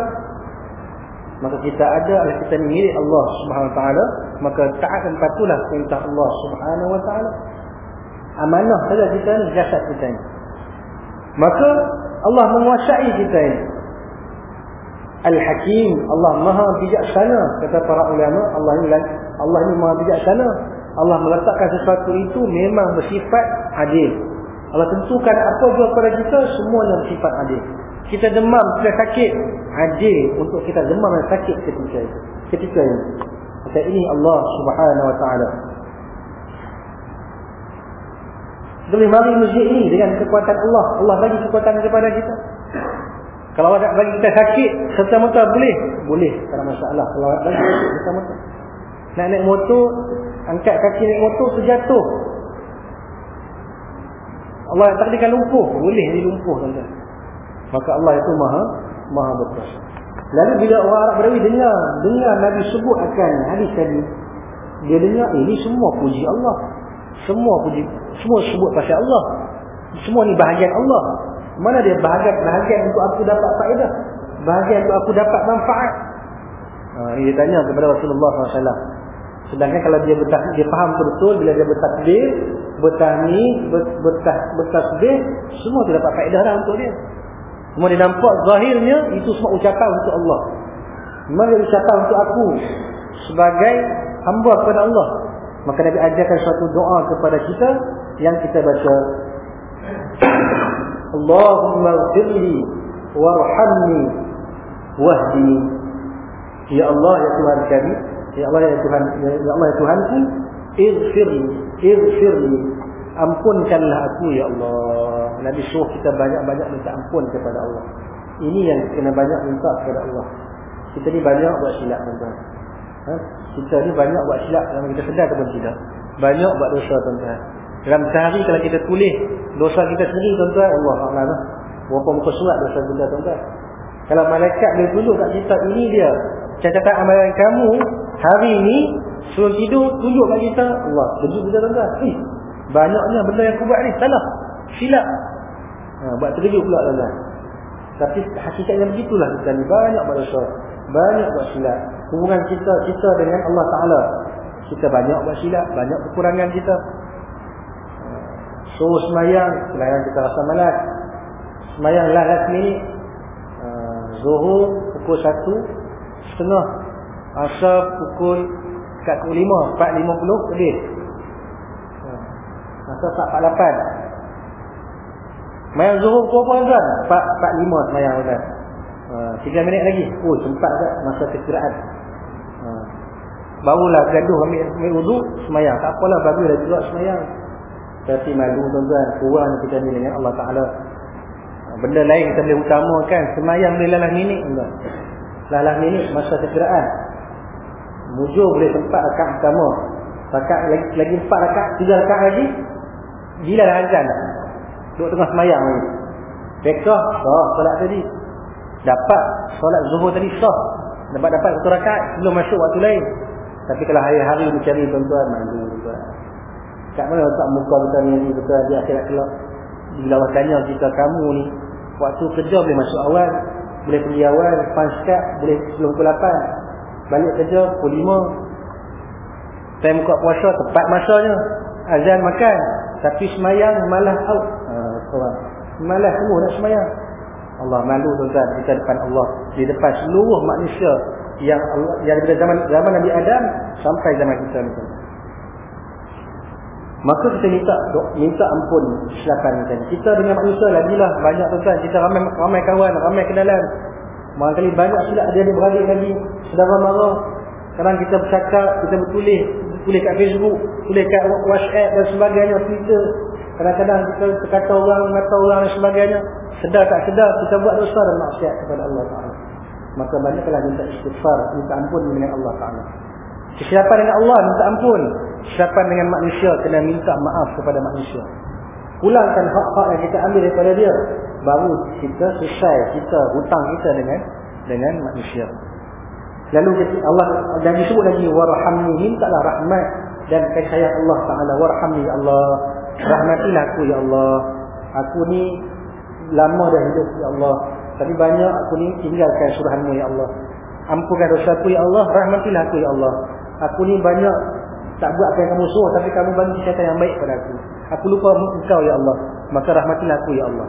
A: Maka kita ada adalah kita milik Allah Subhanahu Wa Taala. Maka taat dan patuhlah perintah Allah Subhanahu Wa Taala amanah saja kita ni jasad kita ni. Maka Allah menguasai kita ni. Al-Hakim Allah maha bijaksana kata para ulama Allah ni Allah ni maha bijaksana. Allah meletakkan sesuatu itu memang bersifat adil. Allah tentukan apa jua kepada kita semua yang bersifat adil. Kita demam kita sakit adil untuk kita demam dan sakit ketika itu ketika ini. Kata ini Allah subhanahu wa ta'ala boleh mari masjid ini dengan kekuatan Allah. Allah bagi kekuatan kepada kita. Kalau Allah bagi kita sakit, serta-merta boleh. Boleh, tak ada masalah. Kalau Allah bagi serta-merta. Nak naik motor, angkat kaki naik motor, terjatuh. Allah takdirkan lumpuh. Boleh dia lumpuh. Tanda. Maka Allah itu maha maha berkuasa. Lalu bila orang Arab Berawi dengar, dengar Nabi sebut akan hadis tadi, dia dengar, eh, ini semua puji Allah. Semua puji, semua sebut pasal Allah. Semua ni bahagian Allah. Mana dia bahagian-bahagian untuk aku dapat faedah? Bahagian untuk aku dapat manfaat? Ha, dia tanya kepada Rasulullah SAW. Sedangkan kalau dia bertah, dia faham betul bila dia bertakbir, bertahmi, bertah, bertasbih, semua tu dapat faedah dah untuk dia. Semua dia nampak zahirnya itu semua ucapan untuk Allah. Mana ucapan untuk aku sebagai hamba kepada Allah. Maka Nabi ajarkan suatu doa kepada kita yang kita baca. Allahumma ghfirli warhamni wahdini. Ya Allah ya Tuhan kami, ya Allah ya Tuhan, ya Allah ya Tuhanku, ighfirli, ighfirli. Ampunkanlah aku ya Allah. Nabi suruh kita banyak-banyak minta ampun kepada Allah. Ini yang kena banyak minta kepada Allah. Kita ni banyak buat silap tuan-tuan. Ha? Kita ni banyak buat silap yang kita sedar ataupun tidak. Banyak buat dosa tuan-tuan. Dalam sehari kalau kita tulis dosa kita sendiri tuan-tuan, Allah Allah lah. Berapa muka surat dosa kita tuan-tuan. Kalau malaikat boleh tunjuk kat kita ini dia catatan amalan kamu hari ini sebelum tidur tunjuk kat kita Allah tunjuk kita tuan-tuan eh, banyaknya benda yang aku buat ni salah silap ha, buat terkejut pula tuan-tuan tapi hakikatnya begitulah kita ni banyak berdosa banyak buat silap hubungan kita kita dengan Allah Ta'ala. Kita banyak buat silap banyak kekurangan kita. So semayang semayang kita rasa malas. Semayang lah last minute uh, zuhur pukul 1 setengah. Asar pukul kat pukul 5 4.50 lebih. Asar tak 48 semayang zuhur pukul apa tuan? 4.45 semayang uh, 3 minit lagi. Oh sempat tak masa kekiraan barulah gaduh ambil, ambil wuduk semayang. Tak apalah bagus dah juga semayang. Tapi malu tuan-tuan. Kurang kita ni dengan Allah Ta'ala. Benda lain kita boleh utamakan. Semayang boleh lalah minit tuan lalah minit masa sekiraan. Mujur boleh tempat rakat pertama. Rakat lagi, lagi empat rakat tiga rakat lagi gila dah azan duduk tengah semayang ni. Bekah sah solat tadi. Dapat solat zuhur tadi sah. Dapat dapat satu rakat sebelum masuk waktu lain tapi kalau hari-hari mencari tuan-tuan malu tuan. Kat mana letak muka kita ni betul di akhirat kelak. Bila tanya kita kamu ni waktu kerja boleh masuk awal boleh pergi awal depan sekat boleh sebelum pukul 8 balik kerja pukul 5 time buka puasa tepat masanya. Azan makan tapi semayang malah out ha, malah semua nak semayang. Allah malu tuan-tuan kita depan Allah. Di depan seluruh manusia yang Allah yang dari zaman zaman Nabi Adam sampai zaman kita ni Maka kita minta minta ampun kesilapan kita. Kita dengan manusia lagilah banyak tuan kita ramai ramai kawan, ramai kenalan. Mungkin banyak silap dia beradik lagi, saudara mara. Kadang kita bercakap, kita bertulis, tulis kat Facebook, tulis kat WhatsApp dan sebagainya, Twitter. Kadang-kadang kita berkata orang, mengata orang dan sebagainya. Sedar tak sedar, kita buat dosa dan maksiat kepada Allah Taala. Maka banyaklah minta istighfar, minta ampun dengan Allah Taala. Kesilapan dengan Allah minta ampun. Kesilapan dengan manusia kena minta maaf kepada manusia. Pulangkan hak-hak yang kita ambil daripada dia. Baru kita selesai kita hutang kita dengan dengan manusia. Lalu Allah dan disebut lagi warhamni mintalah rahmat dan kasih sayang Allah Taala warhamni ya Allah rahmatilah aku ya Allah aku ni lama dah hidup ya Allah tapi banyak aku ni tinggalkan suruhanmu ya Allah ampunkan dosa aku ya Allah rahmatilah aku ya Allah Aku ni banyak tak buat apa yang kamu suruh tapi kamu bagi syaitan yang baik pada aku. Aku lupa engkau ya Allah. Maka rahmatilah aku ya Allah.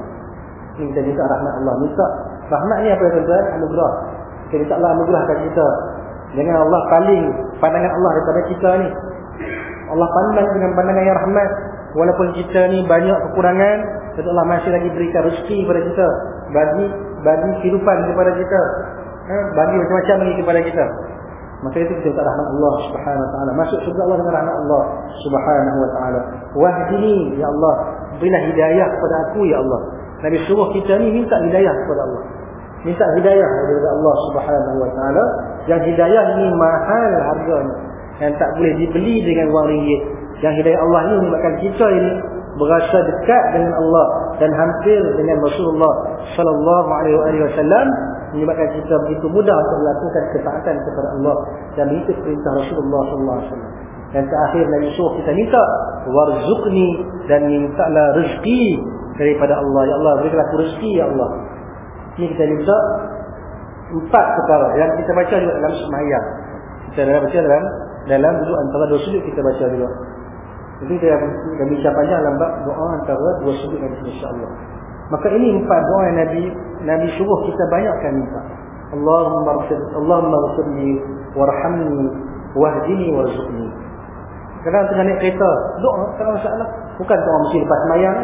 A: Ini kita minta rahmat Allah. Minta rahmat ni apa yang tuan-tuan? Anugerah. Kita minta Allah anugerahkan kita. Jangan Allah paling pandangan Allah daripada kita ni. Allah pandang dengan pandangan yang rahmat. Walaupun kita ni banyak kekurangan. Tapi Allah masih lagi berikan rezeki kepada kita. Bagi bagi kehidupan kepada kita. Ha? Bagi macam-macam lagi kepada kita. Maka itu kita rahmat Allah Subhanahu wa taala. Masuk surga Allah dengan rahmat Allah Subhanahu wa taala. Wahdini ya Allah, berilah hidayah kepada aku ya Allah. Nabi suruh kita ni minta hidayah kepada Allah. Minta hidayah kepada Allah Subhanahu wa taala. Yang hidayah ini mahal harganya. Yang tak boleh dibeli dengan wang ringgit. Yang hidayah Allah ini menyebabkan kita ini berasa dekat dengan Allah dan hampir dengan Rasulullah sallallahu alaihi wasallam menyebabkan kita begitu mudah untuk melakukan ketaatan kepada Allah dan mengikut perintah Rasulullah sallallahu alaihi wasallam. Dan terakhir Nabi suruh kita minta warzuqni dan mintalah rezeki daripada Allah. Ya Allah, berikanlah aku rezeki ya Allah. Ini kita minta empat perkara yang kita baca juga dalam sembahyang. Kita dalam baca dalam dalam duduk antara dua sujud kita baca juga. Jadi kita yang bincang panjang dalam doa antara dua sujud yang insya-Allah. Maka ini empat doa yang Nabi Nabi suruh kita banyakkan minta. Allahumma ighfir Allahumma ighfirli warhamni wahdini warzuqni. Kadang tengah naik kereta, doa ada masalah. Bukan doa mesti lepas sembahyang.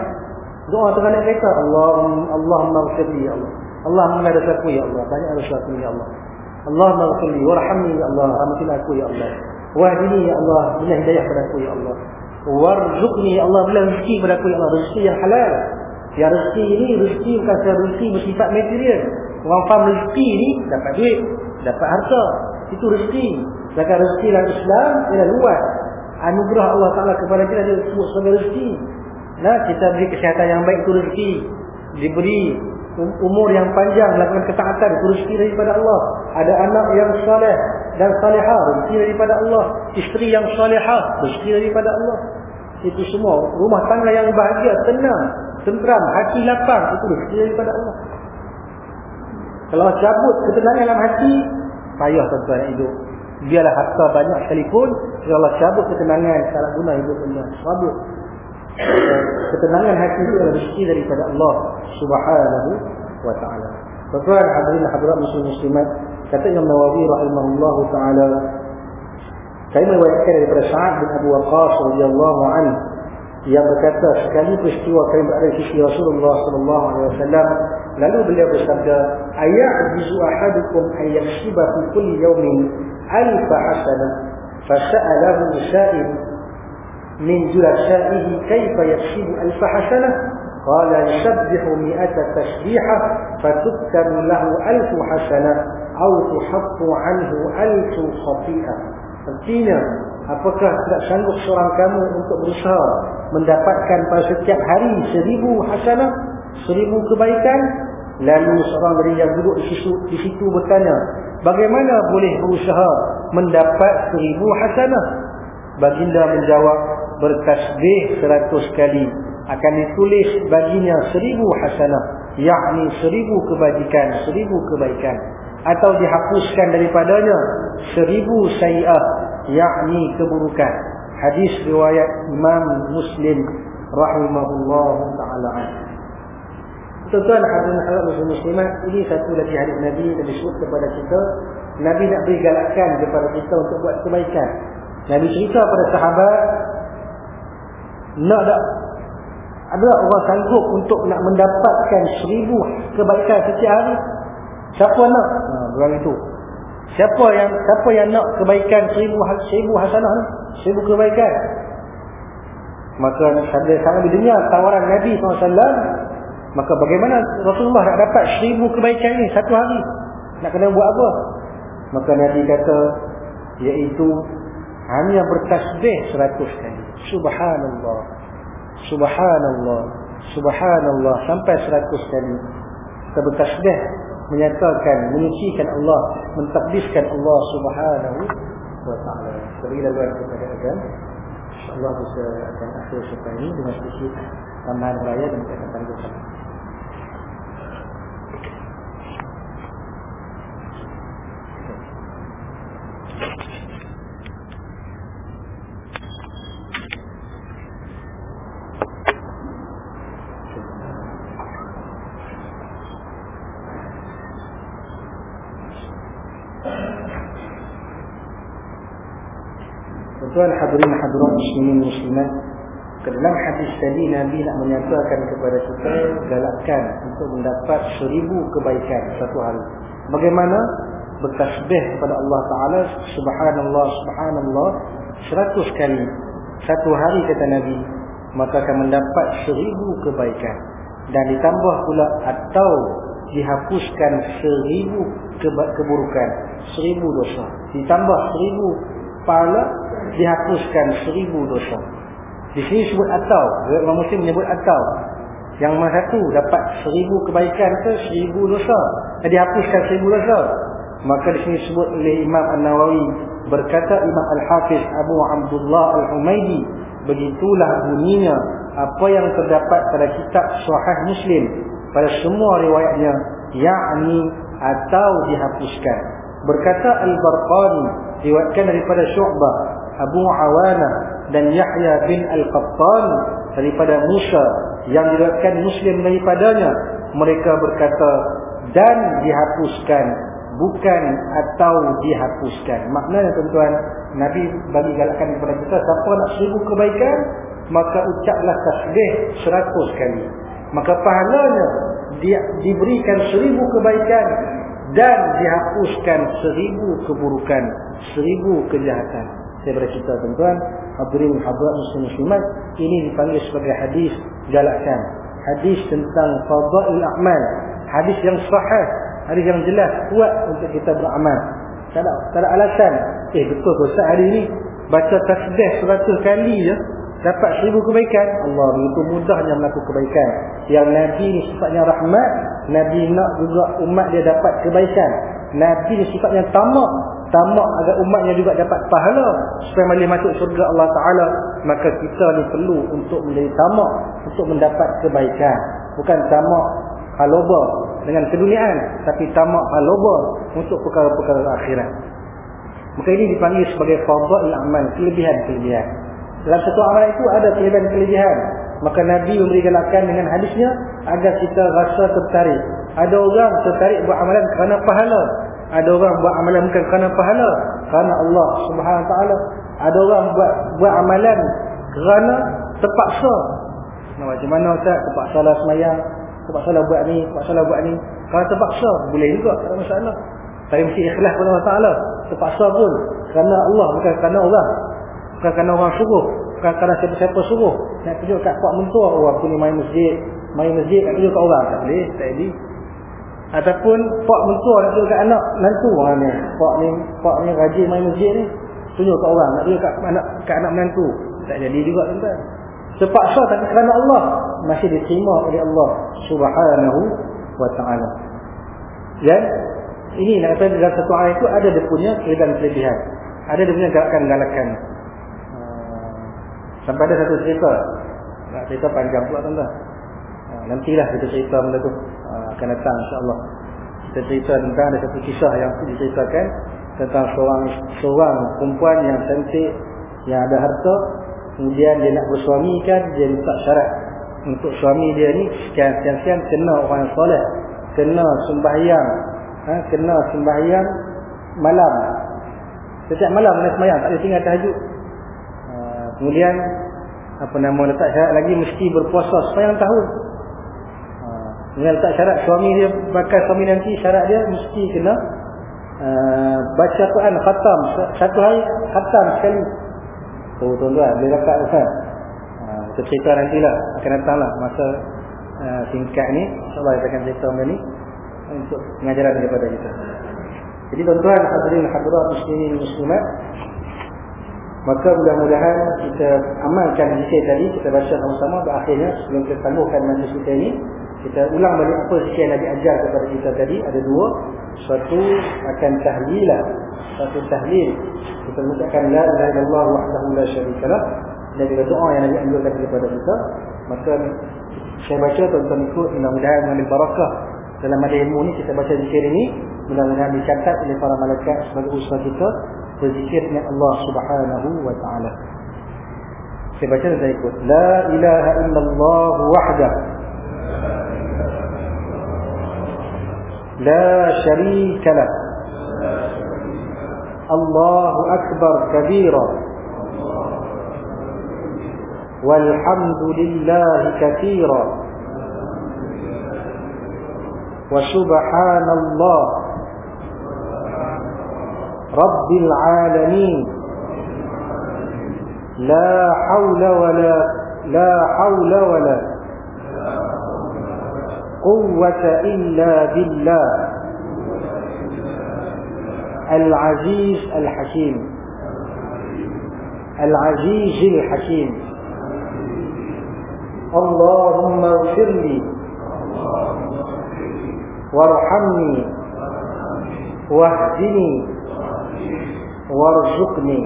A: Doa tengah naik kereta, Allahumma Allahumma ighfirli ya Allah. Allah mengadah aku ya Allah, banyak aku ya Allah. Allahumma ighfirli warhamni ya Allah, rahmatilah aku ya Allah. Wahdini ya Allah, berilah hidayah pada aku ya Allah. Warzuqni Allah, berilah rezeki pada aku ya Allah, rezeki yang halal. Yang rezeki ini rezeki bukan secara rezeki bersifat material. Orang faham rezeki ini dapat duit, dapat harta. Itu rezeki. Sedangkan rezeki dalam Islam ialah luas. Anugerah Allah Taala kepada kita dia sebut sebagai rezeki. Nah, kita beri kesihatan yang baik itu rezeki. Diberi um-, umur yang panjang melakukan ketaatan itu rezeki daripada Allah ada anak yang saleh dan salihah. Rezeki daripada Allah. Isteri yang salihah rezeki daripada Allah. Itu semua rumah tangga yang bahagia tenang tentram hati lapang. Itu rezeki daripada Allah. Kalau cabut ketenangan dalam hati payah tuan-tuan hidup biarlah harta banyak sekalipun kalau Allah cabut ketenangan salah guna hidup Allah cabut ketenangan hati itu adalah rezeki daripada Allah Subhanahu wa taala. Tuan hadirin hadirat muslim muslimat, kata Imam Nawawi rahimahullahu taala saya meriwayatkan daripada Sa'ad bin Abu Waqqas radhiyallahu anhu yang berkata sekali peristiwa kami berada di sisi Rasulullah sallallahu alaihi wasallam lalu beliau bersabda ayyajizu ahadukum an yakshiba fi kulli yawmin alf hasanah fasa'alahu sa'il من جلسائه كيف يكسب ألف حسنة قال يسبح مئة تسبيحة فتكتب له ألف حسنة أو تحط عنه ألف خطيئة Artinya, apakah tidak sanggup seorang kamu untuk berusaha mendapatkan pada setiap hari seribu hasanah, seribu kebaikan? Lalu seorang dari yang duduk di situ, di situ bertanya, bagaimana boleh berusaha mendapat seribu hasanah? Baginda menjawab, bertasbih seratus kali akan ditulis baginya seribu hasanah yakni seribu kebajikan seribu kebaikan. Atau dihapuskan daripadanya seribu sayi'ah yakni keburukan. Hadis riwayat Imam Muslim rahimahullah ta'ala. Tuan-tuan hadirin muslimat ini satu lagi hadis Nabi yang disebut kepada kita. Nabi nak beri galakan kepada kita untuk buat kebaikan. Nabi cerita pada sahabat nak tak ada orang sanggup untuk nak mendapatkan seribu kebaikan setiap hari. Siapa nak? Ha, orang itu siapa yang siapa yang nak kebaikan seribu seribu hasanah ni? Seribu kebaikan. Maka sambil sangat dengar tawaran Nabi SAW maka bagaimana Rasulullah nak dapat seribu kebaikan ni satu hari? Nak kena buat apa? Maka Nabi kata iaitu hanya bertasbih seratus kali. Subhanallah subhanallah. Subhanallah. Sampai seratus kali. Kita bertasbih menyatakan menyucikan Allah mentakdiskan Allah subhanahu wa ta'ala. Sebagi laluan kepada agan insyaAllah bisa akan akhir setelah ini dengan sedikit tambahan raya dan kita akan tangguhkan Tuan hadirin hadirat muslimin muslimat dalam hadis tadi Nabi nak menyatakan kepada kita galakkan untuk mendapat seribu kebaikan satu hari. Bagaimana? Bertasbih kepada Allah Taala subhanallah subhanallah seratus kali. Satu hari kata Nabi maka akan mendapat seribu kebaikan. Dan ditambah pula atau dihapuskan seribu keburukan seribu dosa. Ditambah seribu pahala dihapuskan seribu dosa. Di sini sebut atau, Imam Muslim menyebut atau. Yang mana satu dapat seribu kebaikan ke seribu dosa. Dihapuskan seribu dosa. Maka di sini sebut oleh Imam An-Nawawi berkata Imam Al-Hafiz Abu Abdullah Al-Humaydi begitulah bunyinya apa yang terdapat pada kitab Sahih Muslim pada semua riwayatnya yakni atau dihapuskan. Berkata Al-Barqani riwayatkan daripada Syu'bah Abu Awana dan Yahya bin Al-Qattan daripada Musa yang diriwayatkan Muslim daripadanya. Mereka berkata dan dihapuskan bukan atau dihapuskan. Maknanya tuan-tuan Nabi bagi galakan kepada kita siapa nak seribu kebaikan maka ucaplah tasbih seratus kali. Maka pahalanya dia diberikan seribu kebaikan dan dihapuskan seribu keburukan seribu kejahatan daripada kita tuan-tuan hadirin hadirat muslim muslimat ini dipanggil sebagai hadis galakan hadis tentang fadail amal. Hadis yang sahih hadis yang jelas kuat untuk kita beramal. Tak ada, tak ada alasan. Eh betul ke Ustaz hari ini baca tasbih 100 kali je dapat seribu kebaikan. Allah begitu mudahnya melakukan kebaikan. Yang Nabi ni sifatnya rahmat Nabi nak juga umat dia dapat kebaikan. Nabi ni sifatnya tamak tamak agar umatnya juga dapat pahala supaya boleh masuk surga Allah Ta'ala maka kita ni perlu untuk menjadi tamak untuk mendapat kebaikan. Bukan tamak haloba dengan keduniaan tapi tamak haloba untuk perkara-perkara akhirat. Maka ini dipanggil sebagai fadail amal kelebihan-kelebihan. Dalam satu amalan itu ada kelebihan-kelebihan. Maka Nabi memberi galakan dengan hadisnya agar kita rasa tertarik. Ada orang tertarik buat amalan kerana pahala ada orang buat amalan bukan kerana pahala kerana Allah subhanahu wa ta'ala. Ada orang buat buat amalan kerana terpaksa. Nah, macam mana Ustaz? Terpaksa lah semayang terpaksa lah buat ni terpaksa lah buat ni. Kerana terpaksa boleh juga tak ada masalah. Tapi mesti ikhlas kepada Allah Ta'ala. Terpaksa pun kerana Allah bukan kerana orang. Bukan kerana orang suruh bukan kerana siapa-siapa suruh. Nak tunjuk kat kuat mentua orang ni main masjid main masjid nak tunjuk kat orang. Tak boleh tak jadi ataupun pak mentua nak tunjuk kat anak nantu orang ni. Pak ni pak ni rajin main masjid ni. Tunjuk kat orang nak tunjuk kat anak kat anak menantu tak jadi juga tuan-tuan. Terpaksa tapi kerana Allah. Masih diterima oleh Allah subhanahu wa ta'ala. Dan ini nak kata dalam satu ayat itu ada dia punya kelebihan-kelebihan ada dia punya galakan-galakan. Sampai ada satu cerita. Nak cerita panjang pula tuan-tuan nantilah kita cerita benda tu. Akan datang insyaAllah. Kita cerita tentang ada satu kisah yang diceritakan tentang seorang seorang perempuan yang cantik yang ada harta. Kemudian dia nak bersuami kan dia minta syarat. Untuk suami dia ni sekian-sekian kena orang yang soleh. Kena sembahyang. Ha, kena sembahyang malam. Setiap malam kena sembahyang tak boleh tinggal tahajud. Ha, kemudian apa nama letak syarat lagi mesti berpuasa sepanjang tahun dengan letak syarat suami dia bakal suami nanti syarat dia mesti kena uh, baca Quran khatam. Satu hari khatam sekali. Oh, tuan-tuan boleh dapat kan uh, kita cerita nantilah akan datang lah masa uh, singkat ni. insyaAllah kita akan cerita benda ni untuk pengajaran daripada kita. Jadi tuan-tuan hadirin hadirat muslimin muslimat. Maka mudah-mudahan kita amalkan zikir tadi kita baca sama-sama dan akhirnya sebelum kita tangguhkan majlis kita ini kita ulang balik apa yang Nabi ajar kepada kita tadi. Ada dua. Satu akan tahlilah satu tahlil. Kita mengucapkan la ilaha illallah wahdahu la syarikalah dan juga doa yang Nabi anjurkan kepada kita. Maka saya baca tuan-tuan ikut mudah-mudahan mengambil barakah. Dalam ada ilmu ni kita baca zikir ini mudah-mudahan dicatat oleh para malaikat sebagai usaha kita berzikir dengan Allah subhanahu wa ta'ala. Saya baca saya ikut la ilaha illallah wahdahu لا شريك له. الله أكبر كبيرا. والحمد لله كثيرا. وسبحان الله. رب العالمين. لا حول ولا لا حول ولا قوة إلا بالله. العزيز الحكيم. العزيز الحكيم. اللهم اغفر لي وارحمني واهدني وارزقني.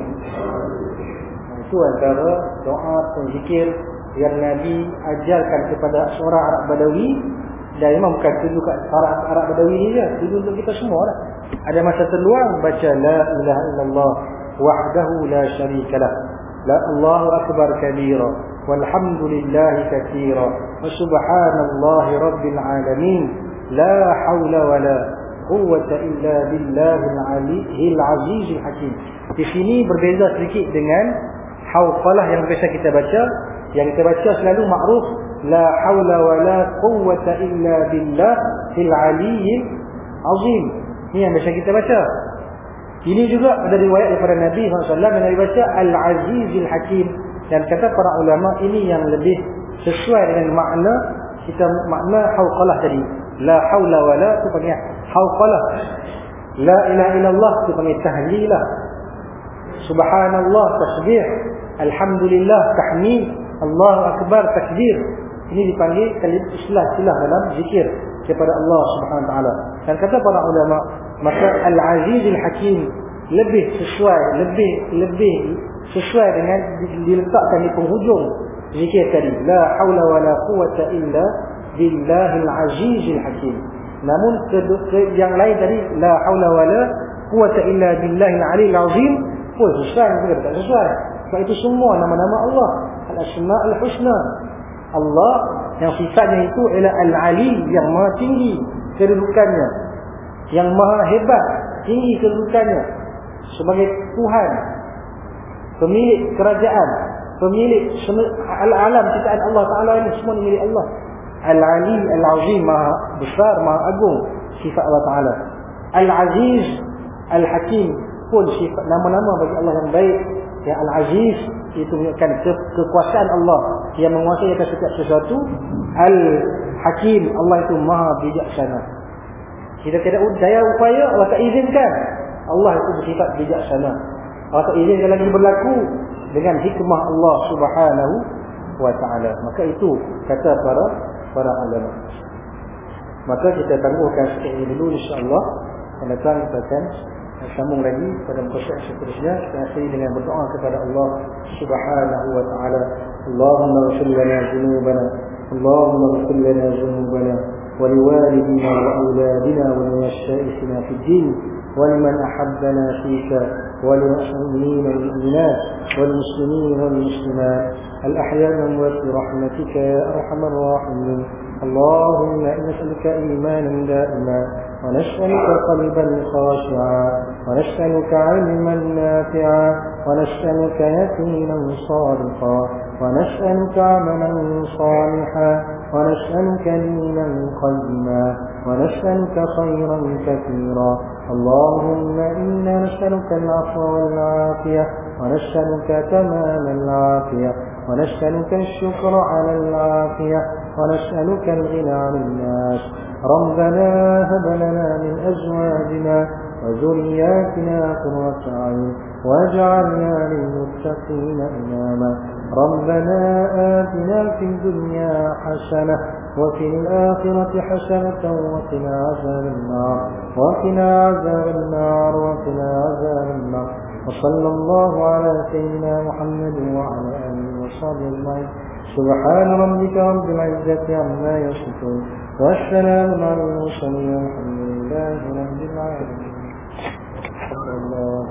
A: Itu antara doa dan zikir yang Nabi ajarkan kepada seorang Arab Badawi. Dan memang bukan tuju kat Arab, Arab Badawi ni je. Tuju untuk kita semua lah ada masa terluang baca la ilaha illallah wahdahu la syarikalah la Allahu akbar kabira. Walhamdulillahi kathira. Wa subhanallahi rabbil alamin. La hawla wa la quwwata illa billahil aliyyil azizil hakim. Di sini berbeza sedikit dengan hawqalah yang biasa kita baca. Yang kita baca selalu makruf la haula wala quwwata illa billah fil aliyyil azim. Ini yang biasa kita baca. Ini juga ada riwayat daripada Nabi SAW yang baca Al-Azizil Hakim. Dan kata para ulama ini yang lebih sesuai dengan makna kita makna hauqalah tadi. La haula wala tu panggil hauqalah. La ilaha illallah tu panggil tahlilah. Subhanallah tasbih. Alhamdulillah tahmid. Allahu Akbar takbir ini dipanggil kalim istilah-istilah dalam zikir kepada Allah Subhanahu Taala. Dan kata para ulama, maka Al-Aziz Al-Hakim lebih sesuai, lebih lebih sesuai dengan diletakkan di penghujung zikir tadi. La haula wa la quwata illa billahil azizil hakim. Namun yang lain tadi la haula wa la quwata illa billahil aliyil azim pun sesuai juga tak sesuai. Sebab itu semua nama-nama Allah. Al-Asma Al-Husna. Allah yang sifatnya itu ialah Al-Ali yang maha tinggi kedudukannya. Yang maha hebat tinggi kedudukannya. Sebagai Tuhan. Pemilik kerajaan. Pemilik al-alam ciptaan Allah Ta'ala ini semua milik Allah. Al-Ali Al-Azim maha besar, maha agung sifat Allah Ta'ala. Al-Aziz Al-Hakim pun sifat nama-nama bagi Allah yang baik. Ya Al-Aziz itu menunjukkan ke kekuasaan Allah yang menguasai atas setiap sesuatu. Al-Hakim Allah itu maha bijaksana. Kita tidak daya upaya Allah tak izinkan. Allah itu bersifat bijaksana. Allah tak izinkan lagi berlaku dengan hikmah Allah Subhanahu wa taala. Maka itu kata para para ulama. Maka kita tangguhkan sikit ini dulu insya-Allah. Dan datang kita akan sambung lagi pada muka seterusnya kita akhiri dengan berdoa kepada Allah Subhanahu wa taala. Allahumma ighfir lana dhunubana. Allahumma ighfir lana dhunubana ولوالدنا وأولادنا ولمشائخنا في الدين ولمن أحبنا فيك وللمؤمنين والمؤمنات والمسلمين والمسلمات الأحياء والأموات برحمتك يا أرحم الراحمين اللهم نسألك إيمانا دائما ونسألك قلبا خاشعا ونسألك علما نافعا ونسألك يقينا صادقا ونسألك عملا صالحا ونسألك دينا قيما ونسألك خيرا كثيرا. اللهم إنا نسألك العفو والعافية ونسألك تمام العافية ونسألك الشكر على العافية ونسألك الغنى عن الناس ربنا هب لنا من أزواجنا وذرياتنا قرة عين واجعلنا للمتقين إماما ربنا آتنا في الدنيا حسنة وفي الآخرة حسنة وقنا عذاب النار وقنا عذاب النار وقنا عذاب النار وصلى الله على سيدنا محمد وعلى آله وصحبه أجمعين سبحان ربك رب العزة عما يصفون والسلام على المرسلين والحمد لله رب العالمين الله